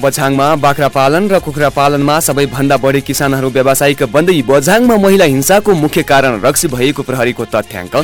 बझाङमा बाख्रा पालन र कुखुरा पालनमा सबैभन्दा बढी किसानहरू व्यावसायिक बन्दै। बझाङमा महिला हिंसाको मुख्य कारण रक्सी भएको प्रहरीको तथ्याङ्क।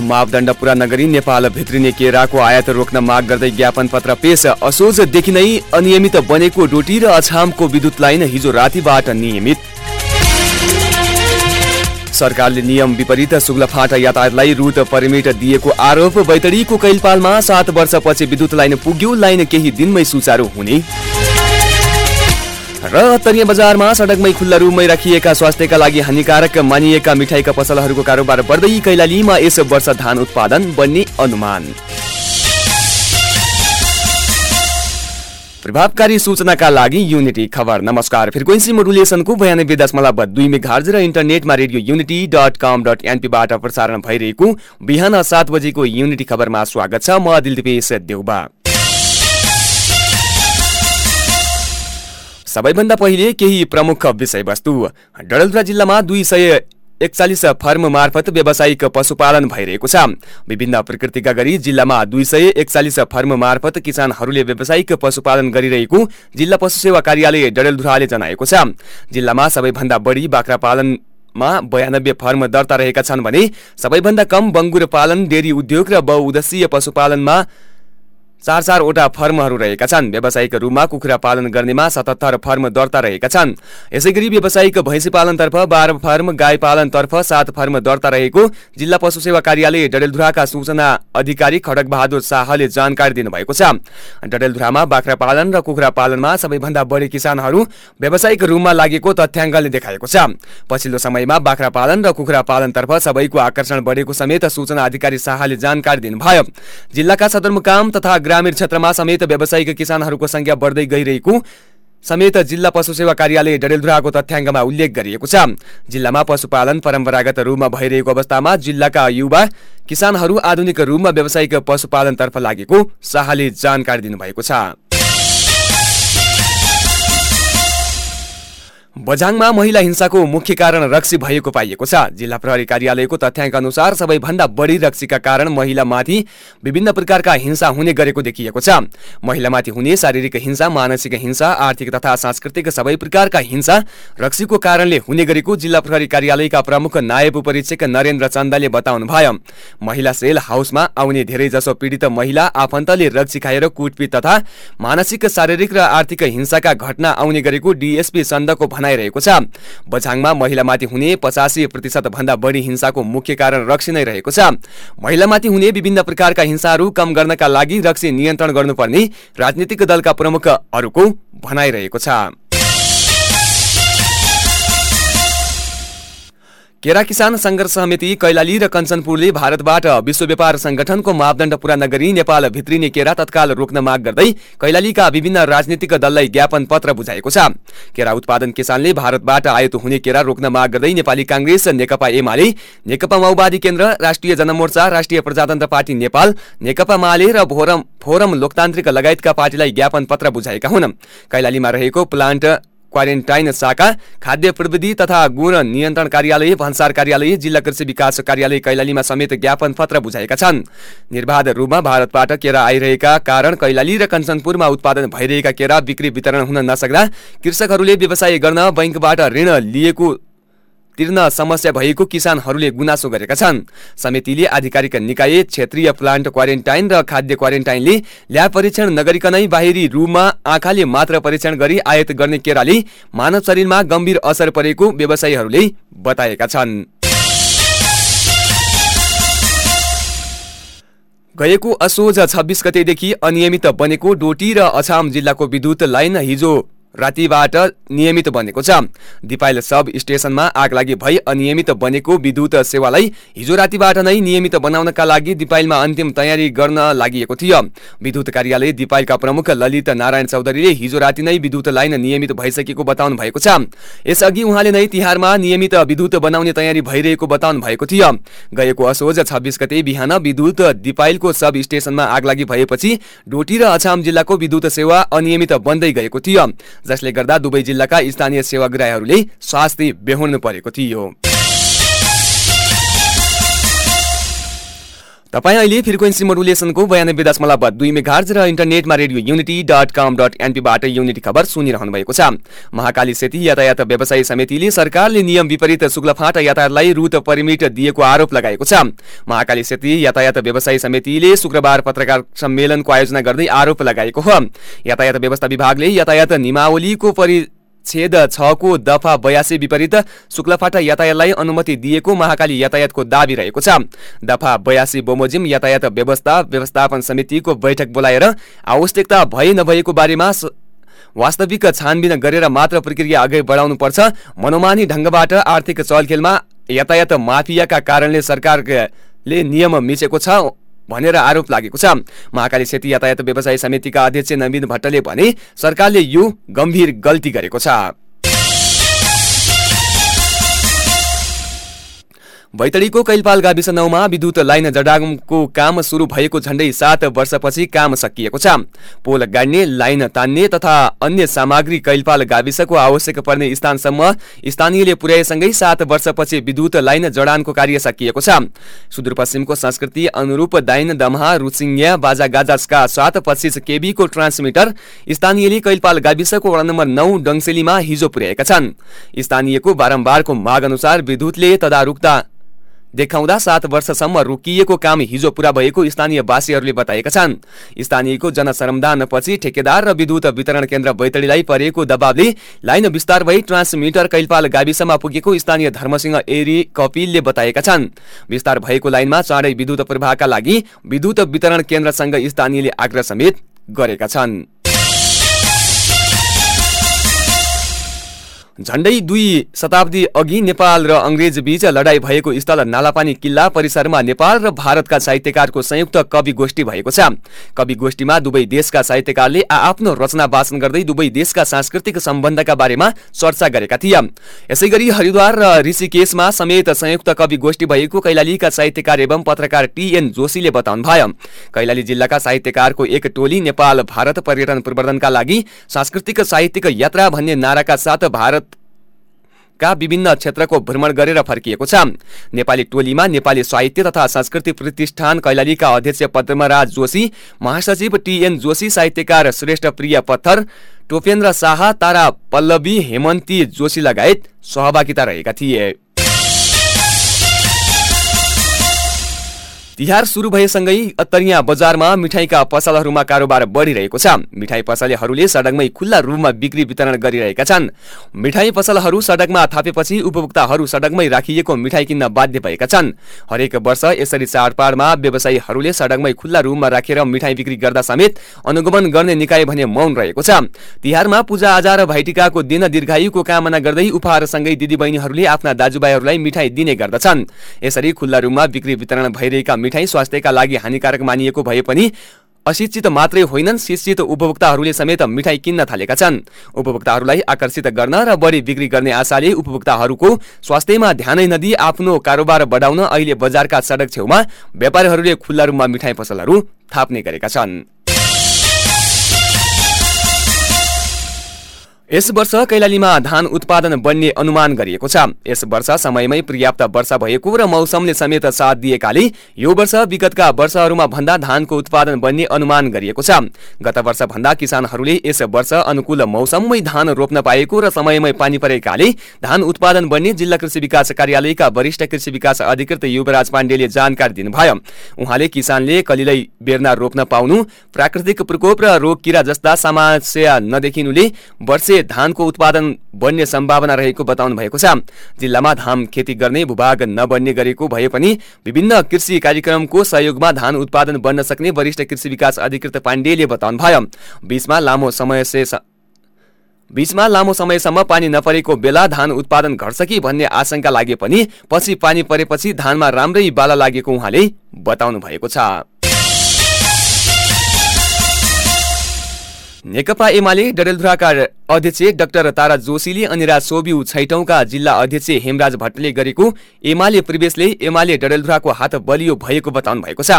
मापदण्ड पुरा नगरी नेपाल भित्रिने केराको आयात रोक्न माग गर्दै ज्ञापन पत्र पेश। असोजदेखि नै अनियमित बनेको डोटी र अछामको विद्युत लाइन हिजो रातिबाट नियमित। सरकारले नियम विपरीत शुक्लफाट यातायातलाई रुट परिमिट दिएको आरोप बैतडीको कैलपालमा सात वर्षपछि विद्युत लाइन पुग्यो लाइन केही दिनमै सुचारू हुने। र तरिया बजारमा सडकमै खुल्ला रुममै राखिएका स्वास्थ्यका लागि हानिकारक मानिएका मिठाईका पसलहरूको कारोबार बढ्दै कैलालीमा यस वर्ष धान उत्पादन बन्ने अनुमान। प्रभावकारी सूचनाका लागि युनिटी खबर। नमस्कार। फ्रिक्वेन्सी मोडुलेसनको बयानब्बे दशमलव दुई मेघार्ज र इन्टरनेटमा radio unity dot com dot एनपीबाट प्रसारण भइरहेको बिहान सात बजेको युनिटी खबरमा स्वागत छ। म दिलदिपेश देउबा। सबैभन्दा पहिले केही प्रमुख विषयवस्तु। डडेलधुरा जिल्लामा दुई सय एकचालिस फर्म मार्फत व्यावसायिक पशुपालन भइरहेको छ। विभिन्न प्रकृतिका गरी जिल्लामा दुई सय एकचालिस फर्म मार्फत किसानहरूले व्यावसायिक पशुपालन गरिरहेको जिल्ला पशु सेवा कार्यालय डडेलधुराले जनाएको छ। जिल्लामा सबैभन्दा बढी बाख्रा पालन मा बयानब्बे फर्म दर्ता रहेका छन् भने सबैभन्दा कम बङ्गुर पालन डेरी उद्योग र बहुउद्देशीय पशुपालनमा चार चारवटा फर्महरू रहेका छन्। व्यावसायिक रूपमा कुखुरा पालन गर्नेमा सतहत्तर फर्म दर्ता रहेका छन्। यसै गरी व्यावसायिक भैँसी पालनतर्फ बाह्र फर्म गाई पालनतर्फ सात फर्म दर्ता रहेको जिल्ला पशु सेवा कार्यालय डडेलधुराका सूचना अधिकारी खडक बहादुर शाहले जानकारी दिनुभएको छ। डडेलधुरामा बाख्रा पालन र कुखुरा पालनमा सबैभन्दा बढी किसानहरू व्यावसायिक रूपमा लागेको तथ्याङ्कले देखाएको छ। पछिल्लो समयमा बाख्रा पालन र कुखुरा पालनतर्फ सबैको आकर्षण बढेको समेत सूचना अधिकारी शाहले जानकारी दिनुभयो। जिल्लाका सदरमुकाम तथा ग्रामीण क्षेत्रमा समेत व्यावसायिक किसानहरूको संख्या बढ्दै गइरहेको समेत जिल्ला पशु सेवा कार्यालय डडेलधुराको तथ्याङ्कमा उल्लेख गरिएको छ। जिल्लामा पशुपालन परम्परागत रूपमा भइरहेको अवस्थामा जिल्लाका युवा किसानहरू आधुनिक रूपमा व्यावसायिक पशुपालनतर्फ लागेको शाहले जानकारी दिनुभएको छ। बझाङमा महिला हिंसाको मुख्य कारण रक्सी भएको पाइएको छ। जिल्ला प्रहरी कार्यालयको तथ्याङ्क अनुसार सबैभन्दा बढी रक्सीका कारण महिलामाथि विभिन्न प्रकारका हिंसा हुने गरेको देखिएको छ। महिलामाथि हुने शारीरिक हिंसा मानसिक हिंसा आर्थिक तथा सांस्कृतिक सबै प्रकारका हिंसा रक्सीको कारणले हुने गरेको जिल्ला प्रहरी कार्यालयका प्रमुख नायब उपरीक्षक नरेन्द्र चन्दले बताउनुभयो। महिला सेल हाउसमा आउने धेरै जसो पीडित महिला आफन्तले रक्सी खाएर कुटपिट तथा मानसिक शारीरिक र आर्थिक हिंसाका घटना आउने गरेको डिएसपी चन्दको भनाइरहेको छ। बझाङमा महिलामाथि हुने पचासी प्रतिशत भन्दा बढी हिंसाको मुख्य कारण रक्सी नै रहेको छ। महिलामाथि हुने विभिन्न प्रकारका हिंसाहरू कम गर्नका लागि रक्सी नियन्त्रण गर्नुपर्ने राजनीतिक दलका प्रमुखहरूको भनाइरहेको छ। केरा किसान संघर्ष समिति कैलाली र कञ्चनपुरले भारतबाट विश्व व्यापार संगठनको मापदण्ड पूरा नगरी नेपाल भित्रिने केरा तत्काल रोक्न माग गर्दै कैलालीका विभिन्न राजनीतिक दललाई ज्ञापन पत्र बुझाएको छ। केरा उत्पादन किसानले भारतबाट आयत हुने केरा रोक्न माग गर्दै नेपाली काङ्ग्रेस नेकपा एमाले नेकपा माओवादी केन्द्र राष्ट्रिय जनमोर्चा राष्ट्रिय प्रजातन्त्र पार्टी नेपाल नेकपा माले र फोरम फोरम लोकतान्त्रिक लगायतका पार्टीलाई ज्ञापन पत्र बुझाएका हुन्। कैलालीमा रहेको प्लान्ट क्वारेन्टाइन शाखा खाद्य प्रविधि तथा गुण नियन्त्रण कार्यालय भन्सार कार्यालय जिल्ला कृषि विकास कार्यालय कैलालीमा समेत ज्ञापन पत्र बुझाएका छन्। निर्वाध रूपमा भारतबाट केरा आइरहेका कारण कैलाली र कञ्चनपुरमा उत्पादन भइरहेका केरा बिक्री वितरण हुन नसक्दा कृषकहरूले व्यवसाय गर्न बैंकबाट ऋण लिएको तिर्न समस्या भएको किसानहरूले गुनासो गरेका छन्। समितिले आधिकारिक निकाय क्षेत्रीय प्लान्ट क्वारेन्टाइन र खाद्य क्वारेन्टाइनले ल्याब परीक्षण नगरिकनै बाहिरी रूपमा आँखाले मात्र परीक्षण गरी आयात गर्ने केराले मानव शरीरमा गम्भीर असर परेको व्यवसायीहरूले बताएका छन्। गएको असोज छब्बिस गतेदेखि अनियमित बनेको डोटी र अछाम जिल्लाको विद्युत लाइन हिजो रातिबाट नियमित बनेको छ। दिपाइल सब स्टेशनमा आग लागि भई अनियमित बनेको विद्युत सेवालाई हिजो रातिबाट नै नियमित बनाउनका लागि दिपाइलमा अन्तिम तयारी गर्न लागि थियो। विद्युत कार्यालय दिपाइलका प्रमुख ललित नारायण चौधरीले हिजो राति नै विद्युत लाइन नियमित भइसकेको बताउनु भएको छ। यसअघि उहाँले नै तिहारमा नियमित विद्युत बनाउने तयारी भइरहेको बताउनु भएको थियो। गएको असोज छब्बिस गते बिहान विद्युत दिपाइलको सब स्टेशनमा आग लागि भएपछि डोटी र अछाम जिल्लाको विद्युत सेवा अनियमित बन्दै गएको थियो। जसले गर्दा दुवै जिल्लाका स्थानीय सेवाग्राहीहरूले शास्ति बेहोर्नु परेको थियो। तपाईँ अहिले फ्रिक्वेन्सी मोडुलेसनको बयानब्बे दशमलव दुई मेघार्ज र इन्टरनेटमा radio unity dot com dot एनपीबाट युनिटी खबर सुनिरहनु भएको छ। महाकाली सेती यातायात व्यवसायी समितिले सरकारले नियम विपरीत शुक्लफाँट यातायातलाई रुट परिमिट दिएको आरोप लगाएको छ। महाकाली सेती यातायात व्यवसायी समितिले शुक्रबार पत्रकार सम्मेलनको आयोजना गर्दै आरोप लगाएको हो। यातायात व्यवस्था विभागले यातायात निमावलीको परि छेद छको दफा बयासी विपरीत शुक्लफाटा यातायातलाई अनुमति दिएको महाकाली यातायातको दावी रहेको छ। दफा बयासी बोमोजिम यातायात व्यवस्था व्यवस्थापन समितिको बैठक बोलाएर आवश्यकता भए नभएको बारेमा वास्तविक छानबिन गरेर मात्र प्रक्रिया अघि बढाउनुपर्छ। मनोमानी ढङ्गबाट आर्थिक चलखेलमा यातायात माफियाका कारणले सरकारले नियम मिचेको छ। भनेर आरोप लागेको छ। महाकाली सेती यातायात व्यवसाय समितिका अध्यक्ष नवीन भट्टले भने सरकारले यो गम्भीर गल्ती गरेको छ। बैतडीको कैलपाल गाविस नौमा विद्युत लाइन जडागको काम सुरु भएको झण्डै सात वर्षपछि काम सकिएको छ। पोल गाड्ने लाइन तान्ने तथा अन्य सामग्री कैलपाल गाविसको आवश्यक पर्ने स्थानसम्म स्थानीयले पुर्याएसँगै सात वर्षपछि विद्युत लाइन जडानको कार्य सकिएको छ। सुदूरपश्चिमको संस्कृति अनुरूप दाइन दमहा रुचिङ्या बाजा गाजासका साथ पच्चिस केबीको ट्रान्समिटर स्थानीयले कैलपाल गाविसको वडा नम्बर नौ डङसेलीमा हिजो पुर्याएका छन्। स्थानीयको बारम्बारको माग अनुसार विद्युतले तदारुकता देखाउँदा सात वर्षसम्म रोकिएको काम हिजो पूरा भएको स्थानीयवासीहरूले बताएका छन्। स्थानीयको जनसरमदानपछि ठेकेदार र विद्युत वितरण केन्द्र बैतडीलाई परेको दबावले लाइन विस्तार भई ट्रान्समिटर कैलपाल गाविसमा पुगेको स्थानीय धर्मसिंह एरी कपिलले बताएका छन्। विस्तार भएको लाइनमा चाँडै विद्युत प्रवाहका लागि विद्युत वितरण केन्द्रसँग स्थानीयले आग्रह समेत गरेका छन्। झण्डै दुई शताब्दी अघि नेपाल र अङ्ग्रेज बीच लडाईँ भएको स्थल नालापानी किल्ला परिसरमा नेपाल र भारतका साहित्यकारको संयुक्त कवि गोष्ठी भएको छ। कवि गोष्ठीमा दुवै देशका साहित्यकारले आफ्नो रचना वाचन गर्दै दुवै देशका सांस्कृतिक सम्बन्धका बारेमा चर्चा गरेका थिए। यसै गरी हरिद्वार र ऋषिकेशमा समेत संयुक्त कवि गोष्ठी भएको कैलालीका साहित्यकार एवं पत्रकार टिएन जोशीले बताउनु भयो। कैलाली जिल्लाका साहित्यकारको एक टोली नेपाल भारत पर्यटन प्रवर्धनका लागि सांस्कृतिक साहित्यिक यात्रा भन्ने नाराका साथ भारत का विभिन्न क्षेत्रको भ्रमण गरेर फर्किएको छ? नेपाली टोलीमा नेपाली साहित्य तथा संस्कृति प्रतिष्ठान कैलालीका अध्यक्ष पद्मराज जोशी महासचिव टिएन जोशी साहित्यकार श्रेष्ठ प्रिय पत्थर टोपेन्द्र शाह तारा पल्लवी हेमन्ती जोशी लगायत सहभागिता रहेका थिए। तिहार सुरु भएसँगै अत्तरिया बजारमा मिठाईका पसलहरूमा कारोबार बढिरहेको छ। मिठाई पसलेहरूले सडकमै खुल्ला रूपमा बिक्री वितरण गरिरहेका छन्। मिठाई पसलहरू सडकमा थापेपछि उपभोक्ताहरू सडकमै राखिएको मिठाई किन्न बाध्य भएका छन्। हरेक वर्ष यसरी चाडपाडमा व्यवसायीहरूले सडकमै खुल्ला रूपमा राखेर मिठाई बिक्री गर्दा समेत अनुगमन गर्ने निकाय भने मौन रहेको छ। तिहारमा पूजा आजा र भाइटिकाको दिन दीर्घायुको कामना गर्दै उपहारसँगै दिदीबहिनीहरूले आफ्ना दाजुभाइहरूलाई मिठाई दिने गर्दछन्। यसरी खुल्ला रूपमा बिक्री वितरण भइरहेका मिठाई स्वास्थ्यका लागि हानिकारक मानिएको भए पनि अशिक्षित मात्रै होइनन् शिक्षित उपभोक्ताहरूले समेत मिठाई किन्न थालेका छन्। उपभोक्ताहरूलाई आकर्षित गर्न र बढी बिक्री गर्ने आशाले उपभोक्ताहरूको स्वास्थ्यमा ध्यानै नदिई आफ्नो कारोबार बढाउन अहिले बजारका सडक छेउमा व्यापारीहरूले खुल्ला रूपमा मिठाई पसलहरू थाप्ने गरेका छन्। यस वर्ष कैलालीमा धान उत्पादन बढ्ने अनुमान गरिएको छ। यस वर्ष समयमै पर्याप्त वर्षा भएको र मौसमले समेत साथ दिएकाले यो वर्ष विगतका वर्षहरूमा भन्दा धानको उत्पादन बढ्ने अनुमान गरिएको छ। गत वर्ष भन्दा किसानहरूले यस वर्ष अनुकूल मौसममै धान रोप्न पाएको र समयमै पानी परेकाले धान उत्पादन बढ्ने जिल्ला कृषि विकास कार्यालयका वरिष्ठ कृषि विकास अधिकृत युवराज पाण्डेले जानकारी दिनुभयो। उहाँले किसानले कलिलै बेर्ना रोप्न पाउनु प्राकृतिक प्रकोप र रोग किरा जस्ता समस्या नदेखिनुले वर्षे धानको उत्पादन बढ्ने सम्भावना रहेको बताउनु भएको छ। जिल्लामा धान खेती गर्ने भूभाग नबन्ने गरेको भए पनि विभिन्न कृषि कार्यक्रमको सहयोगमा धान उत्पादन बढ्न सक्ने वरिष्ठ कृषि विकास अधिकृत पाण्डेले बताउनु भयो बीचमा लामो समय बीचमा लामो समयसम्म पानी नपरेको बेला धान उत्पादन घट्छ कि भन्ने आशंका लागे पनि पछि पानी परेपछि धानमा राम्रै बाला लागेको उहाँले बताउनु भएको छ। नेकपा एमाले डडेलधुराका अध्यक्ष डाक्टर तारा जोशीले अनि राज सोब्यू छैटौंका जिल्ला अध्यक्ष हेमराज भट्टले गरेको एमाले प्रवेशले एमाले डडेलधुराको हात बलियो भएको बताउनु भएको छ।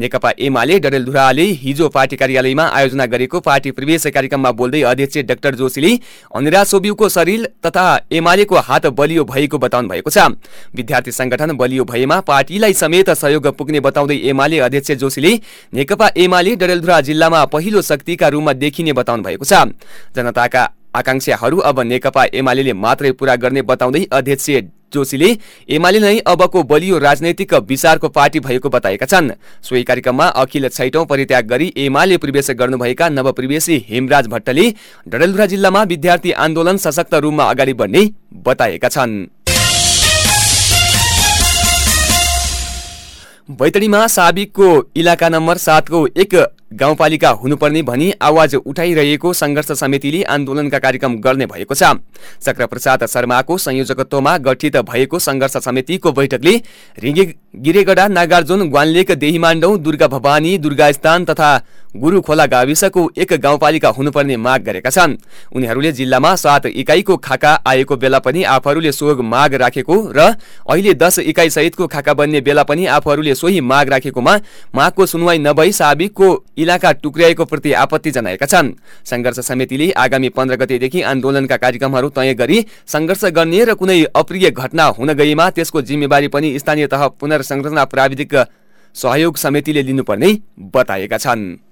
नेकपा एमाले डडेलधुराले हिजो पार्टी कार्यालयमा आयोजना गरेको पार्टी प्रवेश कार्यक्रममा बोल्दै अध्यक्ष डाक्टर जोशीले अनिराज सोब्यूको शरीर तथा एमालेको हात बलियो भएको बताउनु भएको छ। विद्यार्थी संगठन बलियो भएमा पार्टीलाई समेत सहयोग पुग्ने बताउँदै एमाले अध्यक्ष जोशीले नेकपा एमाले डडेलधुरा जिल्लामा पहिलो शक्तिका रूपमा देखिने बताउनु भएको छ। जनताका आकांक्षाहरू अब नेकपा एमाले मात्रै पूरा गर्ने बताउँदै अध्यक्ष जोशीले एमाले नै अबको बलियो राजनैतिक विचारको पार्टी भएको बताएका छन्। सोही कार्यक्रममा अखिल छैटौं परित्याग गरी एमाले प्रवेश गर्नुभएका नवप्रवेशी हेमराज भट्टले डडेलधुरा जिल्लामा विद्यार्थी आन्दोलन सशक्त रूपमा अगाडि बढ्ने बताएका छन्। बैतडीमा साबिकको इलाका नम्बर सातको एक गाउँपालिका हुनुपर्ने भनी आवाज उठाइरहेको संघर्ष समितिले आन्दोलनका कार्यक्रम गर्ने भएको छ। चक्रप्रसाद शर्माको संयोजकत्वमा गठित भएको संघर्ष समितिको बैठकले गिरेगडा नागार्जुन ग्वानलेक देहीमाण्डौ दुर्गा भवानी दुर्गास्थान तथा गुरु खोला गाविसको एक गाउँपालिका हुनुपर्ने माग गरेका छन्। उनीहरूले जिल्लामा सात इकाइको खाका आएको बेला पनि आफूहरूले सोग माग राखेको र अहिले दस इकाइ सहितको खाका बन्ने बेला पनि आफूहरूले सोही माग राखेकोमा मागको सुनवाई नभई साबिकको इलाका टुक्र्याएको प्रति आपत्ति जनाएका छन्। संघर्ष समितिले आगामी पन्ध्र गतेदेखि आन्दोलनका कार्यक्रमहरू तय गरी संघर्ष गर्ने र कुनै अप्रिय घटना हुन गएमा त्यसको जिम्मेवारी पनि स्थानीय तह पुनर्संरचना प्राविधिक सहयोग समितिले लिनुपर्ने बताएका छन्।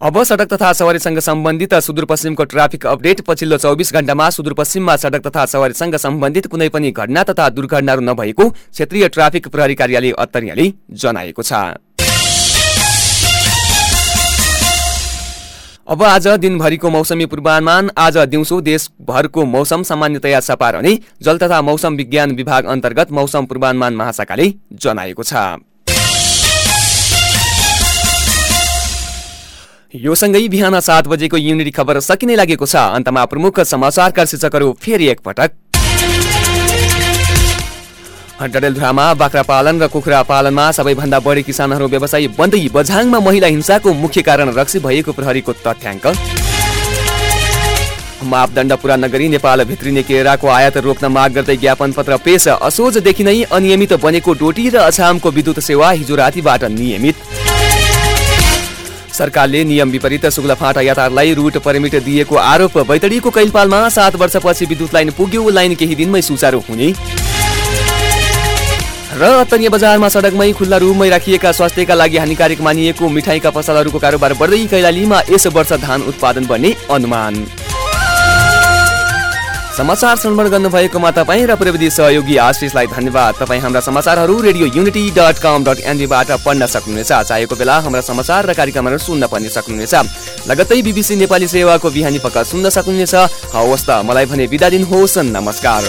अब सडक तथा सवारीसँग सम्बन्धित सुदूरपश्चिमको ट्राफिक अपडेट पछिल्लो चौबिस घण्टामा सुदूरपश्चिममा सडक तथा सवारीसँग सम्बन्धित कुनै पनि घटना तथा दुर्घटनाहरू नभएको क्षेत्रीय ट्राफिक प्रहरी कार्यालय अत्तरियाले जनाएको छ। अब आज दिनभरिको मौसमी पूर्वानुमान आज दिउँसो देशभरको मौसम सामान्यतया सफा रहने जल तथा मौसम विज्ञान विभाग अन्तर्गत मौसम पूर्वानुमान महाशाखाले जनाएको छ। यो सँगै बिहान सात बजेको युनिटी खबर सकिने लागेको छ। अन्तमा प्रमुख समाचारका शीर्षकहरू फेरि एकपटक। डडेलधुरामा बाख्रा पालन र कुखुरा पालनमा सबैभन्दा बढी किसानहरू व्यवसायी बन्दै बझाङमा महिला हिंसाको मुख्य कारण रक्सी भएको प्रहरीको तथ्याङ्क। मापदण्ड पुरा नगरी नेपाल भित्रिने केराको आयात रोक्न माग गर्दै ज्ञापन पत्र पेश। असोजदेखि नै अनियमित बनेको डोटी र अछामको विद्युत सेवा हिजो रातिबाट नियमित। सरकारले नियम विपरीत शुक्ल फाँटा यातालाई रुट पर्मिट दिएको आरोप बैतडीको कैलपालमा सात वर्षपछि विद्युत लाइन पुग्यो। लाइन केही दिनमै सुचारू हुने। र तनीय बजारमा सडकमै खुल्ला रूपमै राखिएका स्वास्थ्यका लागि हानिकारक मानिएको मिठाईका पसलहरूको कारोबार बढ्दै कैलालीमा यस वर्ष धान उत्पादन बढ्ने अनुमान। समाचार श्रवण गर्नुभएकोमा तपाईँ र प्रविधि सहयोगी आशिषलाई धन्यवाद। तपाईँ हाम्रा समाचारहरू रेडियो युनिटी डट कम डट एनबीबाट पढ्न सक्नुहुनेछ। चाहेको बेला हाम्रा समाचार र कार्यक्रमहरू सुन्न पनि सक्नुहुनेछ। लगत्तै बिबिसी नेपाली सेवाको बिहानी पक्का सुन्न सक्नुहुनेछ। हवस् त मलाई भने बिदा दिनुहोस् नमस्कार।